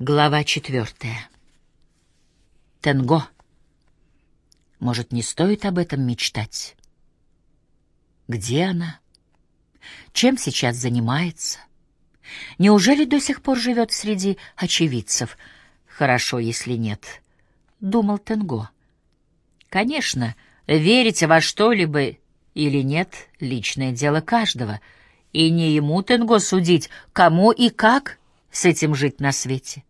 Глава четвертая. Тенго. Может, не стоит об этом мечтать? Где она? Чем сейчас занимается? Неужели до сих пор живет среди очевидцев? Хорошо, если нет, — думал Тенго. Конечно, верить во что-либо или нет — личное дело каждого, и не ему, Тенго, судить, кому и как с этим жить на свете.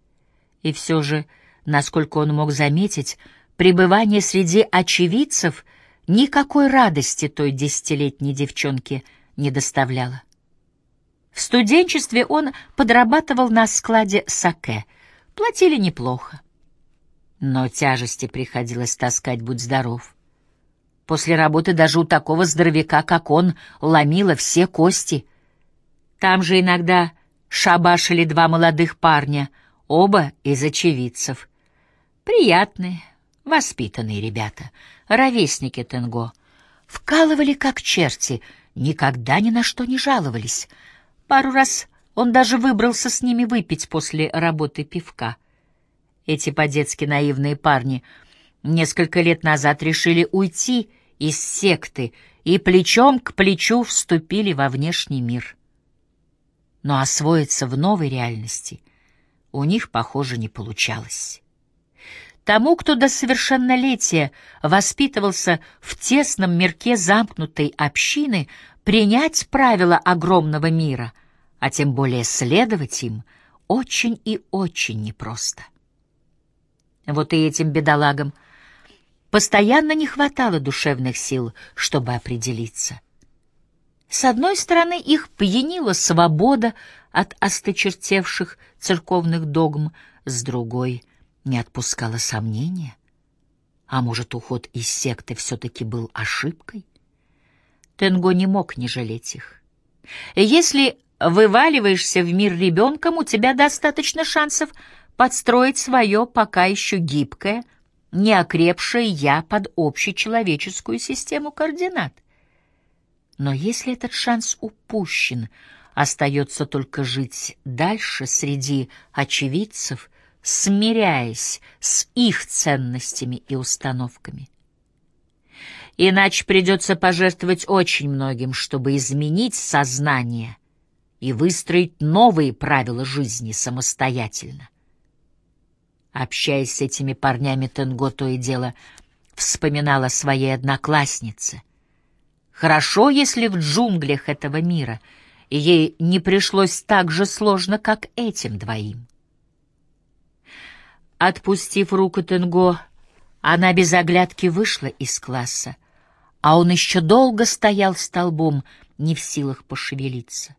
И все же, насколько он мог заметить, пребывание среди очевидцев никакой радости той десятилетней девчонке не доставляло. В студенчестве он подрабатывал на складе саке. Платили неплохо. Но тяжести приходилось таскать, будь здоров. После работы даже у такого здоровяка, как он, ломило все кости. Там же иногда шабашили два молодых парня — Оба из очевидцев. Приятные, воспитанные ребята, ровесники Тенго. Вкалывали как черти, никогда ни на что не жаловались. Пару раз он даже выбрался с ними выпить после работы пивка. Эти по-детски наивные парни несколько лет назад решили уйти из секты и плечом к плечу вступили во внешний мир. Но освоиться в новой реальности у них, похоже, не получалось. Тому, кто до совершеннолетия воспитывался в тесном мирке замкнутой общины, принять правила огромного мира, а тем более следовать им, очень и очень непросто. Вот и этим бедолагам постоянно не хватало душевных сил, чтобы определиться. С одной стороны, их пьянила свобода от осточертевших церковных догм, с другой не отпускала сомнения. А может, уход из секты все-таки был ошибкой? Тенго не мог не жалеть их. Если вываливаешься в мир ребенком, у тебя достаточно шансов подстроить свое пока еще гибкое, неокрепшее «я» под общечеловеческую систему координат. Но если этот шанс упущен — Остается только жить дальше среди очевидцев, смиряясь с их ценностями и установками. Иначе придется пожертвовать очень многим, чтобы изменить сознание и выстроить новые правила жизни самостоятельно. Общаясь с этими парнями, Тенго то и дело вспоминала о своей однокласснице. Хорошо, если в джунглях этого мира — ей не пришлось так же сложно, как этим двоим. Отпустив руку Тенго, она без оглядки вышла из класса, а он еще долго стоял столбом, не в силах пошевелиться.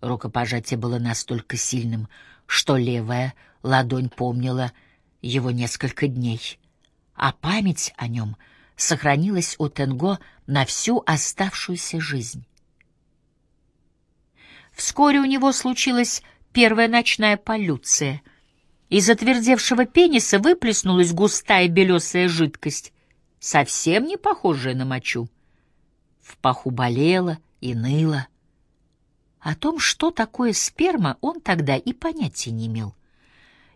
Рукопожатие было настолько сильным, что левая ладонь помнила его несколько дней, а память о нем сохранилась у Тенго на всю оставшуюся жизнь. Вскоре у него случилась первая ночная полюция. Из отвердевшего пениса выплеснулась густая белесая жидкость, совсем не похожая на мочу. В паху болела и ныла. О том, что такое сперма, он тогда и понятия не имел.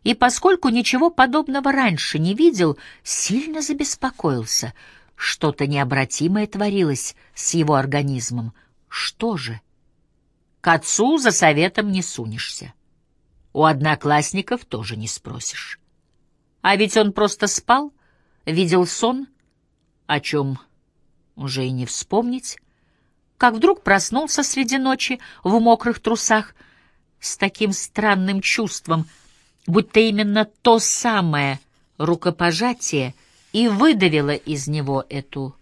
И поскольку ничего подобного раньше не видел, сильно забеспокоился. Что-то необратимое творилось с его организмом. Что же? К отцу за советом не сунешься. У одноклассников тоже не спросишь. А ведь он просто спал, видел сон, о чем уже и не вспомнить, как вдруг проснулся среди ночи в мокрых трусах с таким странным чувством, будто именно то самое рукопожатие и выдавило из него эту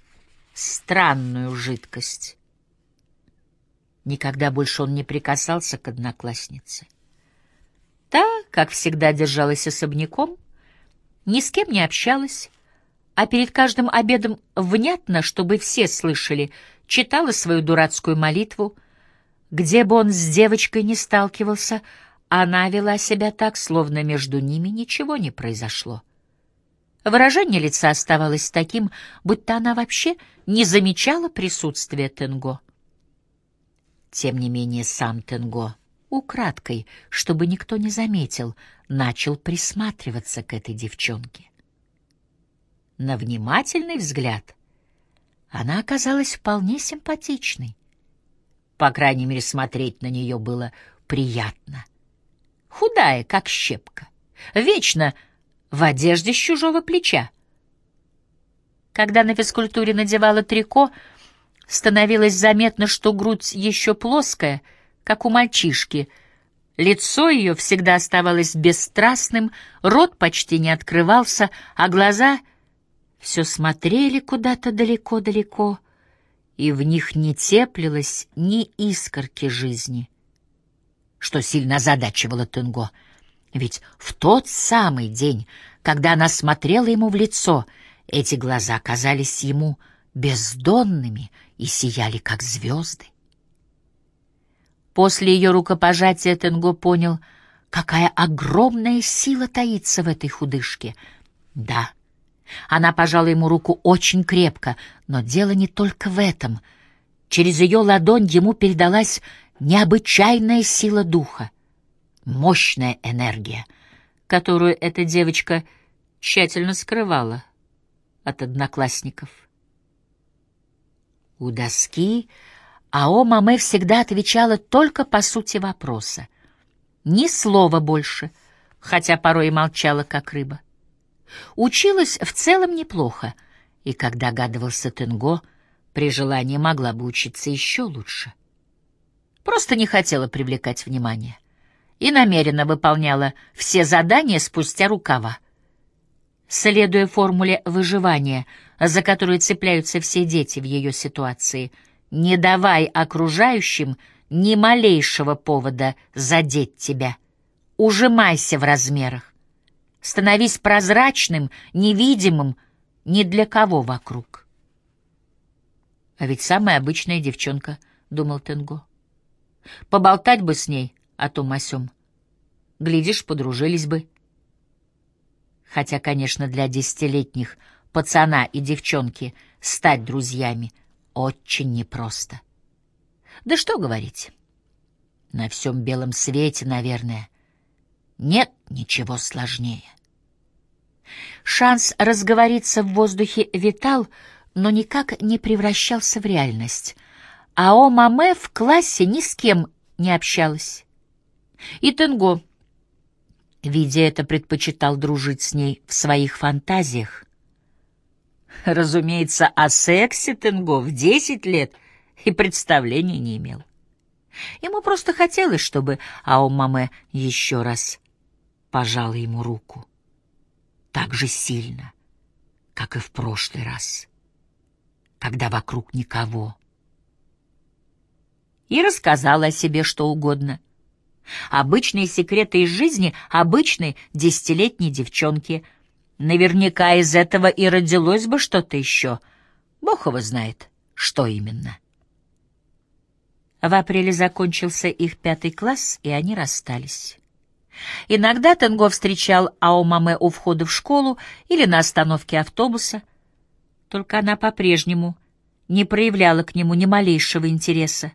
странную жидкость. Никогда больше он не прикасался к однокласснице. Та, как всегда, держалась особняком, ни с кем не общалась, а перед каждым обедом внятно, чтобы все слышали, читала свою дурацкую молитву. Где бы он с девочкой не сталкивался, она вела себя так, словно между ними ничего не произошло. Выражение лица оставалось таким, будто она вообще не замечала присутствия Тенго. Тем не менее, сам Тенго украдкой, чтобы никто не заметил, начал присматриваться к этой девчонке. На внимательный взгляд она оказалась вполне симпатичной. По крайней мере, смотреть на нее было приятно. Худая, как щепка, вечно в одежде с чужого плеча. Когда на физкультуре надевала трико, становилось заметно, что грудь еще плоская, как у мальчишки. Лицо ее всегда оставалось бесстрастным, рот почти не открывался, а глаза все смотрели куда-то далеко-далеко, и в них не теплилось ни искорки жизни, что сильно озадачивало Тенго. Ведь в тот самый день, когда она смотрела ему в лицо, эти глаза казались ему бездонными и сияли, как звезды. После ее рукопожатия Тенго понял, какая огромная сила таится в этой худышке. Да, она пожала ему руку очень крепко, но дело не только в этом. Через ее ладонь ему передалась необычайная сила духа, мощная энергия, которую эта девочка тщательно скрывала от одноклассников. У доски Ао Маме всегда отвечала только по сути вопроса. Ни слова больше, хотя порой и молчала, как рыба. Училась в целом неплохо, и, как догадывался Тенго, при желании могла бы учиться еще лучше. Просто не хотела привлекать внимание и намеренно выполняла все задания спустя рукава. Следуя формуле выживания, за которую цепляются все дети в ее ситуации, не давай окружающим ни малейшего повода задеть тебя. Ужимайся в размерах. Становись прозрачным, невидимым ни для кого вокруг. А ведь самая обычная девчонка, — думал Тенго. Поболтать бы с ней о том о сём. Глядишь, подружились бы. Хотя, конечно, для десятилетних пацана и девчонки стать друзьями очень непросто. Да что говорить. На всем белом свете, наверное, нет ничего сложнее. Шанс разговориться в воздухе витал, но никак не превращался в реальность. А о Маме в классе ни с кем не общалась. И Тенго, видя это, предпочитал дружить с ней в своих фантазиях. Разумеется, о сексе Тенго в десять лет и представления не имел. Ему просто хотелось, чтобы Ао Маме еще раз пожала ему руку. Так же сильно, как и в прошлый раз, когда вокруг никого. И рассказала о себе что угодно. Обычные секреты из жизни обычной десятилетней девчонки. Наверняка из этого и родилось бы что-то еще. Бог его знает, что именно. В апреле закончился их пятый класс, и они расстались. Иногда Тенго встречал Аомаме у входа в школу или на остановке автобуса, только она по-прежнему не проявляла к нему ни малейшего интереса.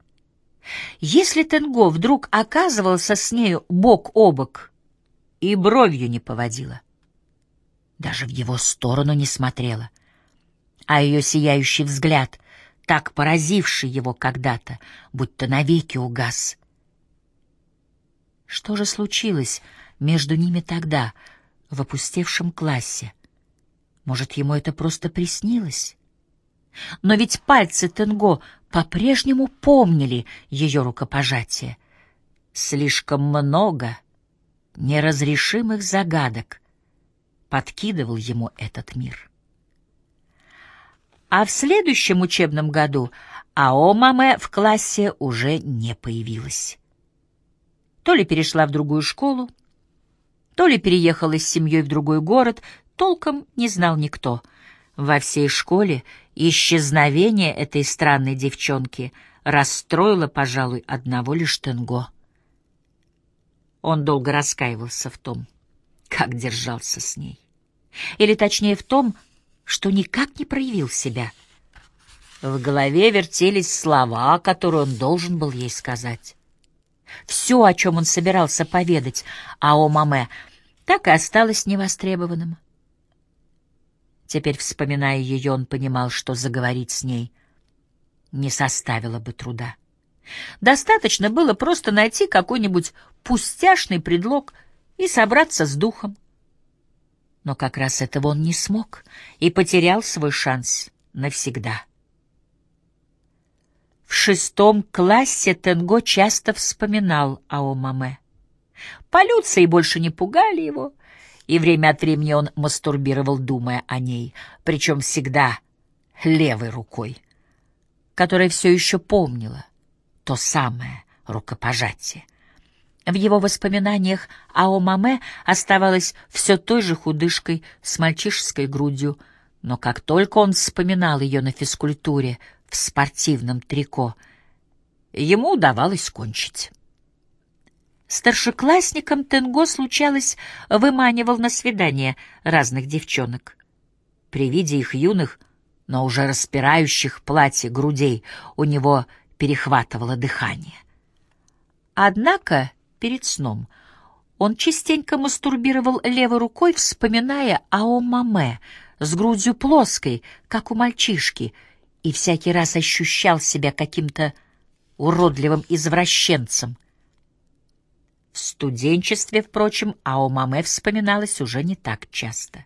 Если Тенго вдруг оказывался с нею бок о бок и бровью не поводила, даже в его сторону не смотрела, а ее сияющий взгляд, так поразивший его когда-то, будто навеки угас — что же случилось между ними тогда, в опустевшем классе? Может, ему это просто приснилось? Но ведь пальцы Тенго по-прежнему помнили ее рукопожатие. Слишком много неразрешимых загадок подкидывал ему этот мир. А в следующем учебном году Аомаме в классе уже не появилась то ли перешла в другую школу, то ли переехала с семьей в другой город, толком не знал никто. Во всей школе исчезновение этой странной девчонки расстроило, пожалуй, одного лишь Тенго. Он долго раскаивался в том, как держался с ней. Или точнее в том, что никак не проявил себя. В голове вертелись слова, которые он должен был ей сказать. Все, о чем он собирался поведать Ао Маме, так и осталось невостребованным. Теперь, вспоминая ее, он понимал, что заговорить с ней не составило бы труда. Достаточно было просто найти какой-нибудь пустяшный предлог и собраться с духом. Но как раз этого он не смог и потерял свой шанс навсегда. В шестом классе Тенго часто вспоминал о Маме. Полюции больше не пугали его, и время от времени он мастурбировал, думая о ней, причем всегда левой рукой, которая все еще помнила то самое рукопожатие. В его воспоминаниях Ао Маме оставалась все той же худышкой с мальчишеской грудью, но как только он вспоминал ее на физкультуре в спортивном трико, ему удавалось кончить. Старшеклассникам Тенго случалось выманивал на свидание разных девчонок. При виде их юных, но уже распирающих платье грудей у него перехватывало дыхание. Однако перед сном он частенько мастурбировал левой рукой, вспоминая о маме с грудью плоской, как у мальчишки, и всякий раз ощущал себя каким-то уродливым извращенцем — в студенчестве, впрочем, Аомаме вспоминалось уже не так часто.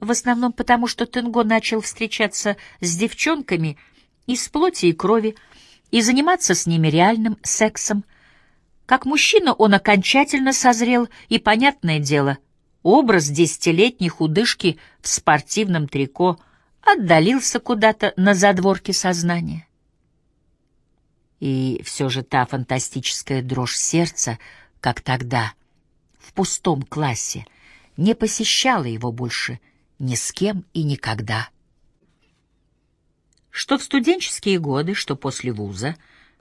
В основном потому, что Тенго начал встречаться с девчонками из плоти и крови и заниматься с ними реальным сексом. Как мужчина он окончательно созрел, и, понятное дело, образ десятилетней худышки в спортивном трико отдалился куда-то на задворке сознания. И все же та фантастическая дрожь сердца — как тогда, в пустом классе, не посещала его больше ни с кем и никогда. Что в студенческие годы, что после вуза,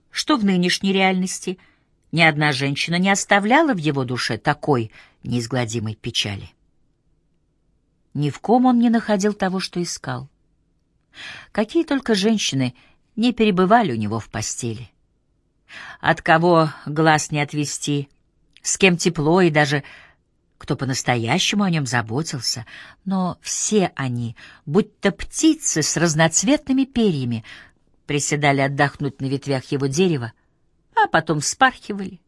что в нынешней реальности, ни одна женщина не оставляла в его душе такой неизгладимой печали. Ни в ком он не находил того, что искал. Какие только женщины не перебывали у него в постели. От кого глаз не отвести — с кем тепло и даже кто по-настоящему о нем заботился, но все они, будто птицы с разноцветными перьями, приседали отдохнуть на ветвях его дерева, а потом вспархивали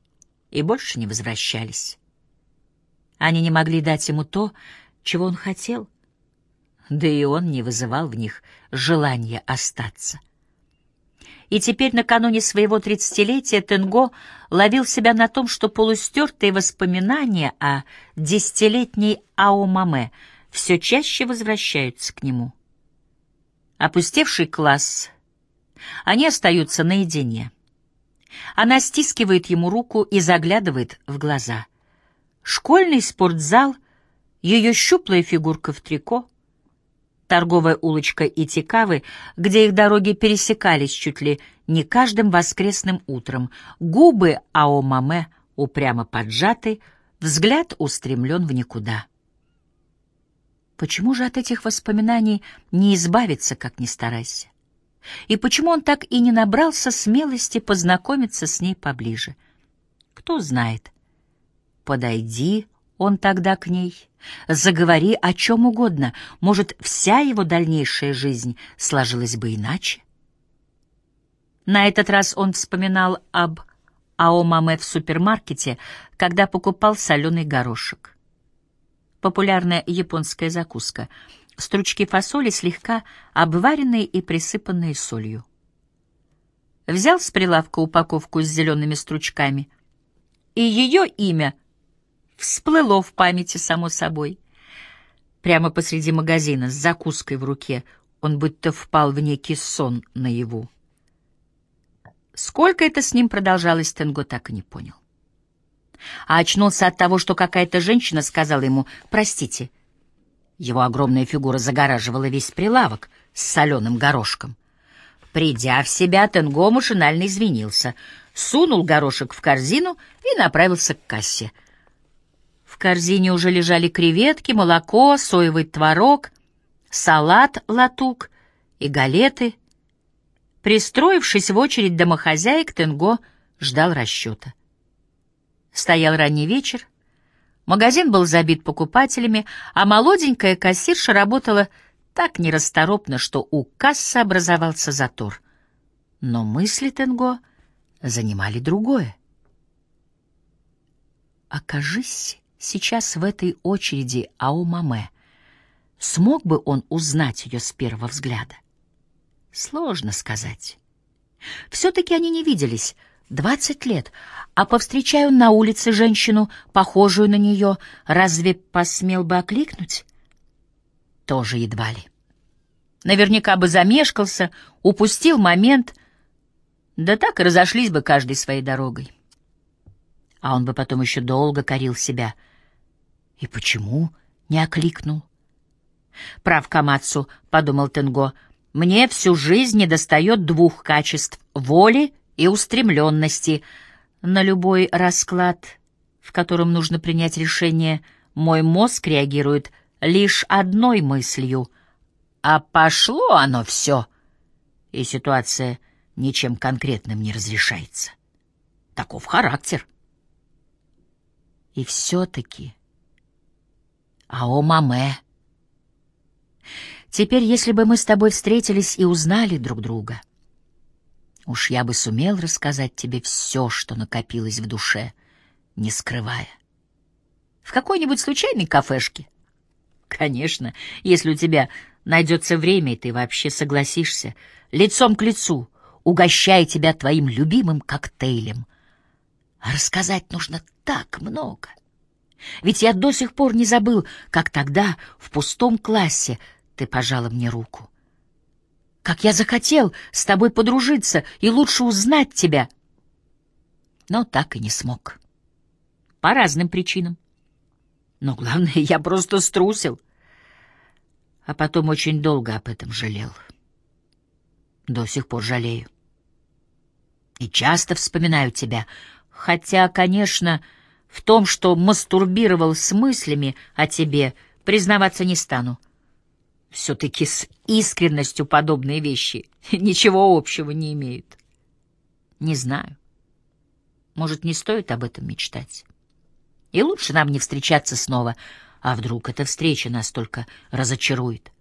и больше не возвращались. Они не могли дать ему то, чего он хотел, да и он не вызывал в них желания остаться. И теперь, накануне своего тридцатилетия, Тенго ловил себя на том, что полустертые воспоминания о десятилетней Аомаме все чаще возвращаются к нему. Опустевший класс. Они остаются наедине. Она стискивает ему руку и заглядывает в глаза. Школьный спортзал, ее щуплая фигурка в трико, торговая улочка Итикавы, где их дороги пересекались чуть ли не каждым воскресным утром. Губы Аомаме упрямо поджаты, взгляд устремлен в никуда. Почему же от этих воспоминаний не избавиться, как ни старайся? И почему он так и не набрался смелости познакомиться с ней поближе? Кто знает. Подойди, он тогда к ней. Заговори о чем угодно, может, вся его дальнейшая жизнь сложилась бы иначе. На этот раз он вспоминал об аомаме в супермаркете, когда покупал соленый горошек. Популярная японская закуска. Стручки фасоли слегка обваренные и присыпанные солью. Взял с прилавка упаковку с зелеными стручками, и ее имя всплыло в памяти само собой. Прямо посреди магазина, с закуской в руке, он будто впал в некий сон наяву. Сколько это с ним продолжалось, Тенго так и не понял. А очнулся от того, что какая-то женщина сказала ему «Простите». Его огромная фигура загораживала весь прилавок с соленым горошком. Придя в себя, Тенго машинально извинился, сунул горошек в корзину и направился к кассе — корзине уже лежали креветки, молоко, соевый творог, салат латук и галеты. Пристроившись в очередь домохозяек, Тенго ждал расчета. Стоял ранний вечер, магазин был забит покупателями, а молоденькая кассирша работала так нерасторопно, что у кассы образовался затор. Но мысли Тенго занимали другое. Окажись сейчас в этой очереди Аумаме, смог бы он узнать ее с первого взгляда? Сложно сказать. Все-таки они не виделись двадцать лет, а повстречаю на улице женщину, похожую на нее, разве посмел бы окликнуть? Тоже едва ли. Наверняка бы замешкался, упустил момент, да так и разошлись бы каждой своей дорогой. А он бы потом еще долго корил себя. И почему не окликнул? Прав Камацу, — подумал Тенго, — мне всю жизнь недостает двух качеств — воли и устремленности. На любой расклад, в котором нужно принять решение, мой мозг реагирует лишь одной мыслью. А пошло оно все, и ситуация ничем конкретным не разрешается. Таков характер. И все-таки... Ао маме... Теперь, если бы мы с тобой встретились и узнали друг друга, уж я бы сумел рассказать тебе все, что накопилось в душе, не скрывая. В какой-нибудь случайной кафешке? Конечно, если у тебя найдется время, и ты вообще согласишься, лицом к лицу, угощая тебя твоим любимым коктейлем. А рассказать нужно так много. Ведь я до сих пор не забыл, как тогда в пустом классе ты пожала мне руку. Как я захотел с тобой подружиться и лучше узнать тебя. Но так и не смог. По разным причинам. Но главное, я просто струсил. А потом очень долго об этом жалел. До сих пор жалею. И часто вспоминаю тебя, хотя, конечно, в том, что мастурбировал с мыслями о тебе, признаваться не стану. Все-таки с искренностью подобные вещи ничего общего не имеют. Не знаю. Может, не стоит об этом мечтать. И лучше нам не встречаться снова, а вдруг эта встреча нас только разочарует.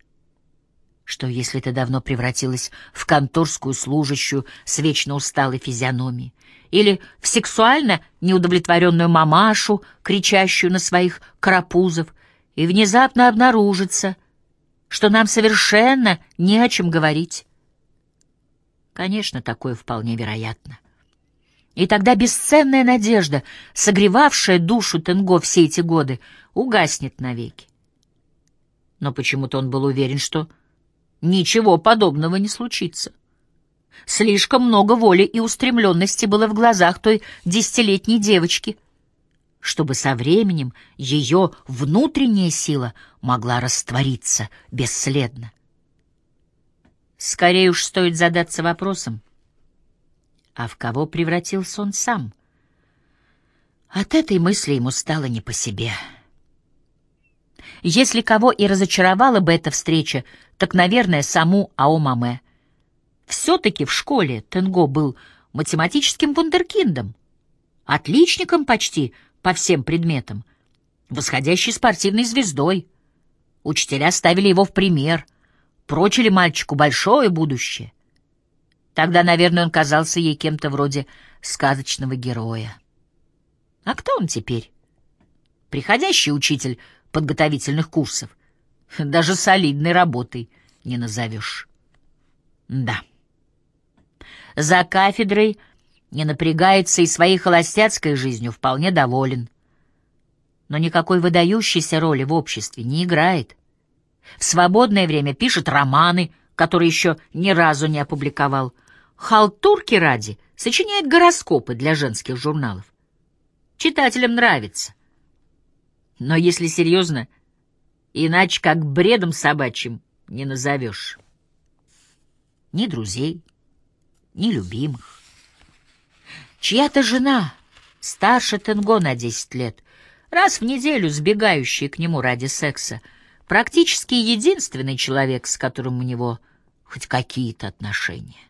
Что, если ты давно превратилась в конторскую служащую с вечно усталой физиономией? Или в сексуально неудовлетворенную мамашу, кричащую на своих карапузов, и внезапно обнаружится — что нам совершенно не о чем говорить. Конечно, такое вполне вероятно. И тогда бесценная надежда, согревавшая душу Тенго все эти годы, угаснет навеки. Но почему-то он был уверен, что ничего подобного не случится. Слишком много воли и устремленности было в глазах той десятилетней девочки — чтобы со временем ее внутренняя сила могла раствориться бесследно. Скорее уж стоит задаться вопросом, а в кого превратился он сам? От этой мысли ему стало не по себе. Если кого и разочаровала бы эта встреча, так, наверное, саму Аомаме. Все-таки в школе Тенго был математическим вундеркиндом, отличником почти — по всем предметам, восходящей спортивной звездой. Учителя ставили его в пример, прочили мальчику большое будущее. Тогда, наверное, он казался ей кем-то вроде сказочного героя. А кто он теперь? Приходящий учитель подготовительных курсов. Даже солидной работой не назовешь. Да. За кафедрой не напрягается и своей холостяцкой жизнью вполне доволен. Но никакой выдающейся роли в обществе не играет. В свободное время пишет романы, которые еще ни разу не опубликовал. Халтурки ради сочиняет гороскопы для женских журналов. Читателям нравится. Но если серьезно, иначе как бредом собачьим не назовешь. Ни друзей, ни любимых. Чья-то жена, старше Тенго на десять лет, раз в неделю сбегающая к нему ради секса, практически единственный человек, с которым у него хоть какие-то отношения.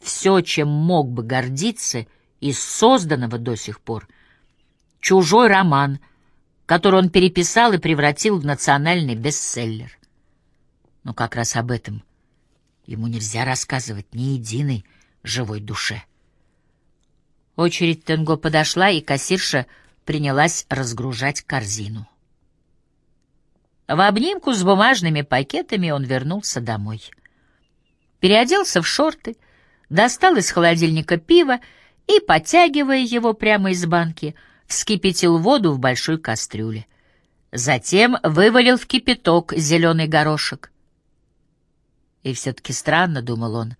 Все, чем мог бы гордиться из созданного до сих пор, чужой роман, который он переписал и превратил в национальный бестселлер. Но как раз об этом ему нельзя рассказывать ни единой живой душе. Очередь Тенго подошла, и кассирша принялась разгружать корзину. В обнимку с бумажными пакетами он вернулся домой. Переоделся в шорты, достал из холодильника пиво и, подтягивая его прямо из банки, вскипятил воду в большой кастрюле. Затем вывалил в кипяток зеленый горошек. И все-таки странно, — думал он,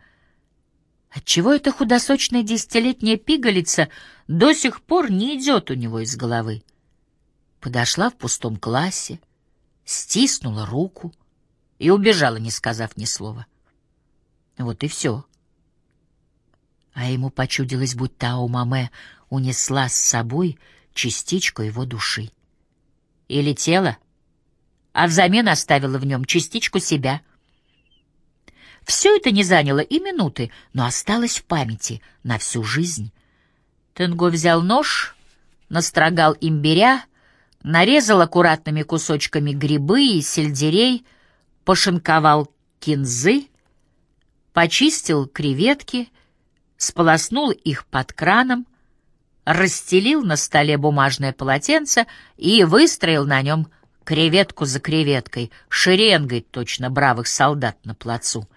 — отчего эта худосочная десятилетняя пигалица до сих пор не идет у него из головы. Подошла в пустом классе, стиснула руку и убежала, не сказав ни слова. Вот и все. А ему почудилось, будто Тао Маме унесла с собой частичку его души. И летела, а взамен оставила в нем частичку себя. Все это не заняло и минуты, но осталось в памяти на всю жизнь. Тенго взял нож, настрогал имбиря, нарезал аккуратными кусочками грибы и сельдерей, пошинковал кинзы, почистил креветки, сполоснул их под краном, расстелил на столе бумажное полотенце и выстроил на нем креветку за креветкой, шеренгой точно бравых солдат на плацу.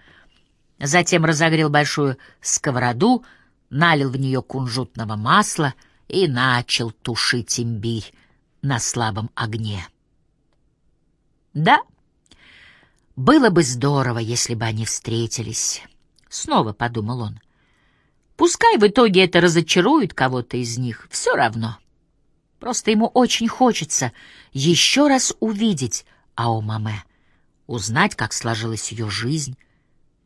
Затем разогрел большую сковороду, налил в нее кунжутного масла и начал тушить имбирь на слабом огне. Да, было бы здорово, если бы они встретились. Снова подумал он. Пускай в итоге это разочарует кого-то из них, все равно. Просто ему очень хочется еще раз увидеть Аомаме, узнать, как сложилась ее жизнь,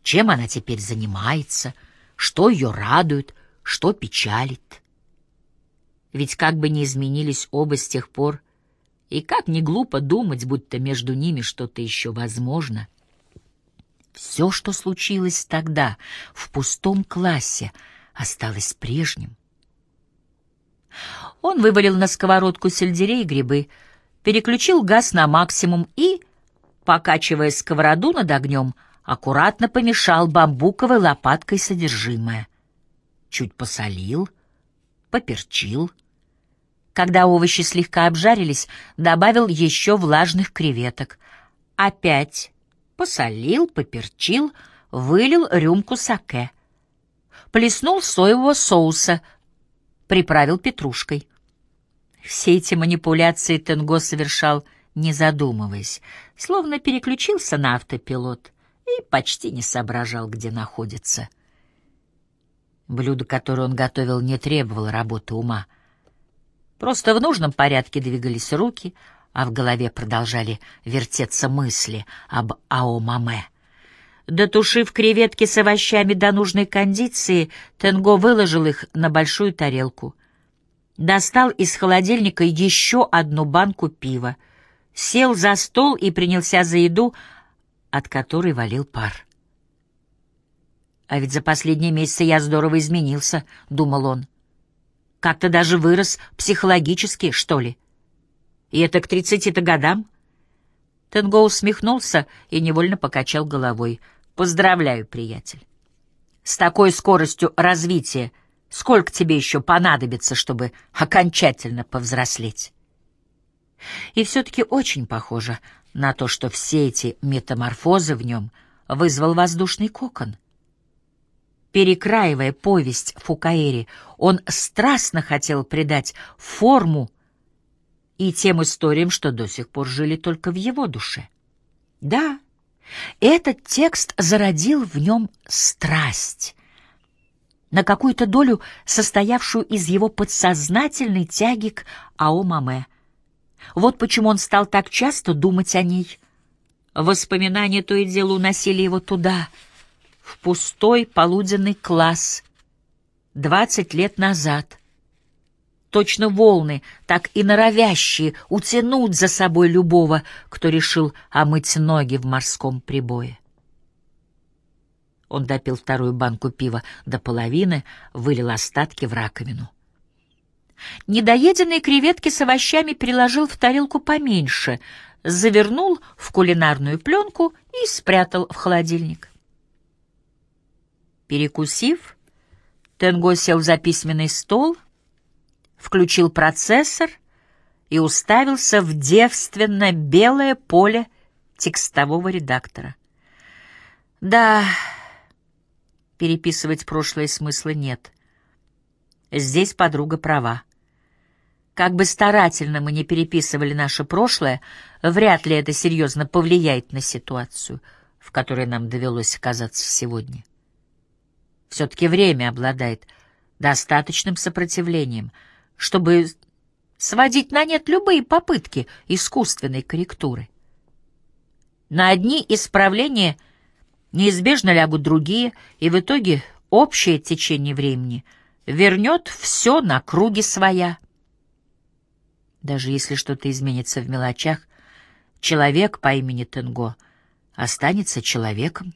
чем она теперь занимается, что ее радует, что печалит. Ведь как бы ни изменились оба с тех пор, и как не глупо думать, будто между ними что-то еще возможно. Все, что случилось тогда, в пустом классе, осталось прежним. Он вывалил на сковородку сельдерей и грибы, переключил газ на максимум и, покачивая сковороду над огнем, аккуратно помешал бамбуковой лопаткой содержимое. Чуть посолил, поперчил — когда овощи слегка обжарились, добавил еще влажных креветок. Опять посолил, поперчил, вылил рюмку саке. Плеснул соевого соуса, приправил петрушкой. Все эти манипуляции Тенго совершал, не задумываясь, словно переключился на автопилот и почти не соображал, где находится. Блюдо, которое он готовил, не требовало работы ума — Просто в нужном порядке двигались руки, а в голове продолжали вертеться мысли об Аомаме. Дотушив креветки с овощами до нужной кондиции, Тенго выложил их на большую тарелку. Достал из холодильника еще одну банку пива, сел за стол и принялся за еду, от которой валил пар. «А ведь за последние месяцы я здорово изменился», — думал он. Как-то даже вырос психологически, что ли. И это к тридцати-то годам? Тенго усмехнулся и невольно покачал головой. Поздравляю, приятель. С такой скоростью развития сколько тебе еще понадобится, чтобы окончательно повзрослеть? И все-таки очень похоже на то, что все эти метаморфозы в нем вызвал воздушный кокон. Перекраивая повесть Фукаэри, он страстно хотел придать форму и тем историям, что до сих пор жили только в его душе. Да, этот текст зародил в нем страсть, на какую-то долю состоявшую из его подсознательной тяги к Аомаме. Вот почему он стал так часто думать о ней. Воспоминания то и дело уносили его туда — в пустой полуденный класс двадцать лет назад. Точно волны, так и норовящие, утянуть за собой любого, кто решил омыть ноги в морском прибое. Он допил вторую банку пива до половины, вылил остатки в раковину. Недоеденные креветки с овощами переложил в тарелку поменьше, завернул в кулинарную пленку и спрятал в холодильник. Перекусив, Тенго сел за письменный стол, включил процессор и уставился в девственно белое поле текстового редактора. Да, переписывать прошлое смысла нет. Здесь подруга права. Как бы старательно мы не переписывали наше прошлое, вряд ли это серьезно повлияет на ситуацию, в которой нам довелось оказаться сегодня. Все-таки время обладает достаточным сопротивлением, чтобы сводить на нет любые попытки искусственной корректуры. На одни исправления неизбежно лягут другие, и в итоге общее течение времени вернет все на круги своя. Даже если что-то изменится в мелочах, человек по имени Тенго останется человеком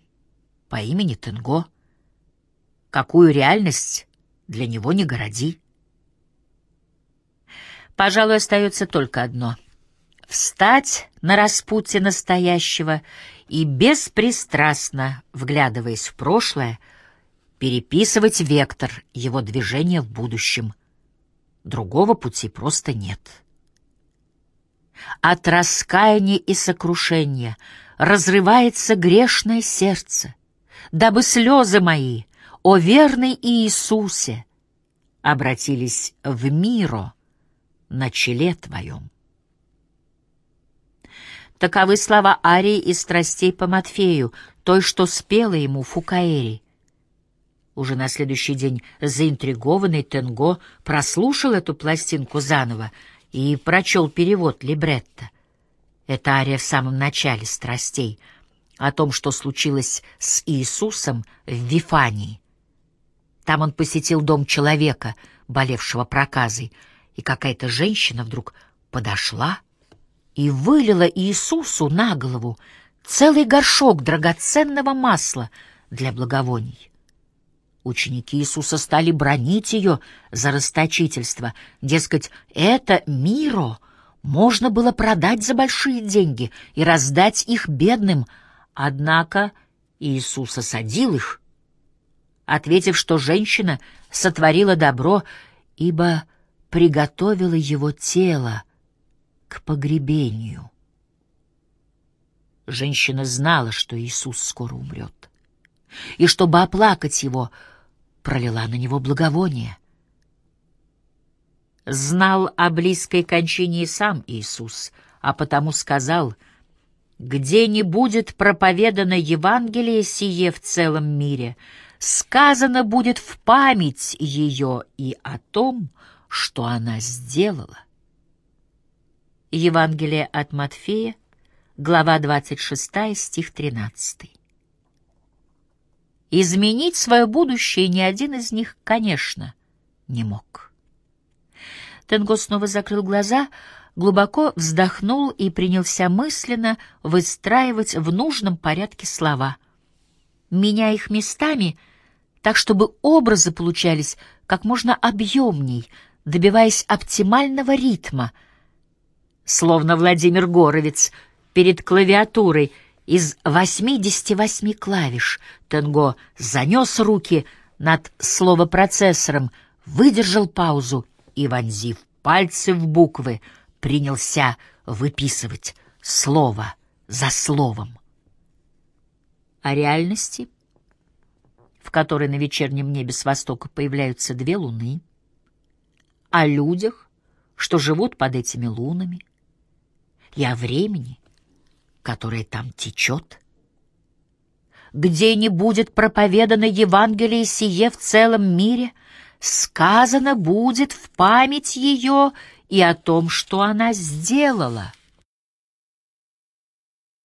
по имени Тенго. Какую реальность для него не городи. Пожалуй, остается только одно — встать на распутье настоящего и беспристрастно, вглядываясь в прошлое, переписывать вектор его движения в будущем. Другого пути просто нет. От раскаяния и сокрушения разрывается грешное сердце, дабы слезы мои, о верный Иисусе, обратились в миро на челе твоем. Таковы слова Арии из «Страстей по Матфею», той, что спела ему Фукаэри. Уже на следующий день заинтригованный Тенго прослушал эту пластинку заново — и прочел перевод либретто. Это ария в самом начале страстей, о том, что случилось с Иисусом в Вифании. Там он посетил дом человека, болевшего проказой, и какая-то женщина вдруг подошла и вылила Иисусу на голову целый горшок драгоценного масла для благовоний. Ученики Иисуса стали бронить ее за расточительство. Дескать, это миро можно было продать за большие деньги и раздать их бедным. Однако Иисус осадил их, ответив, что женщина сотворила добро, ибо приготовила его тело к погребению. Женщина знала, что Иисус скоро умрет, и чтобы оплакать его — пролила на него благовоние. Знал о близкой кончине и сам Иисус, а потому сказал, «Где не будет проповедано Евангелие сие в целом мире, сказано будет в память ее и о том, что она сделала». Евангелие от Матфея, глава 26, стих 13. Изменить свое будущее ни один из них, конечно, не мог. Тенго снова закрыл глаза, глубоко вздохнул и принялся мысленно выстраивать в нужном порядке слова, меняя их местами, так чтобы образы получались как можно объемней, добиваясь оптимального ритма, словно Владимир Горовец перед клавиатурой — из 88 клавиш Тенго занес руки над словопроцессором, выдержал паузу и, вонзив пальцы в буквы, принялся выписывать слово за словом. О реальности, в которой на вечернем небе с востока появляются две луны, о людях, что живут под этими лунами, и о времени — которое там течет? Где не будет проповедано Евангелие сие в целом мире, сказано будет в память ее и о том, что она сделала —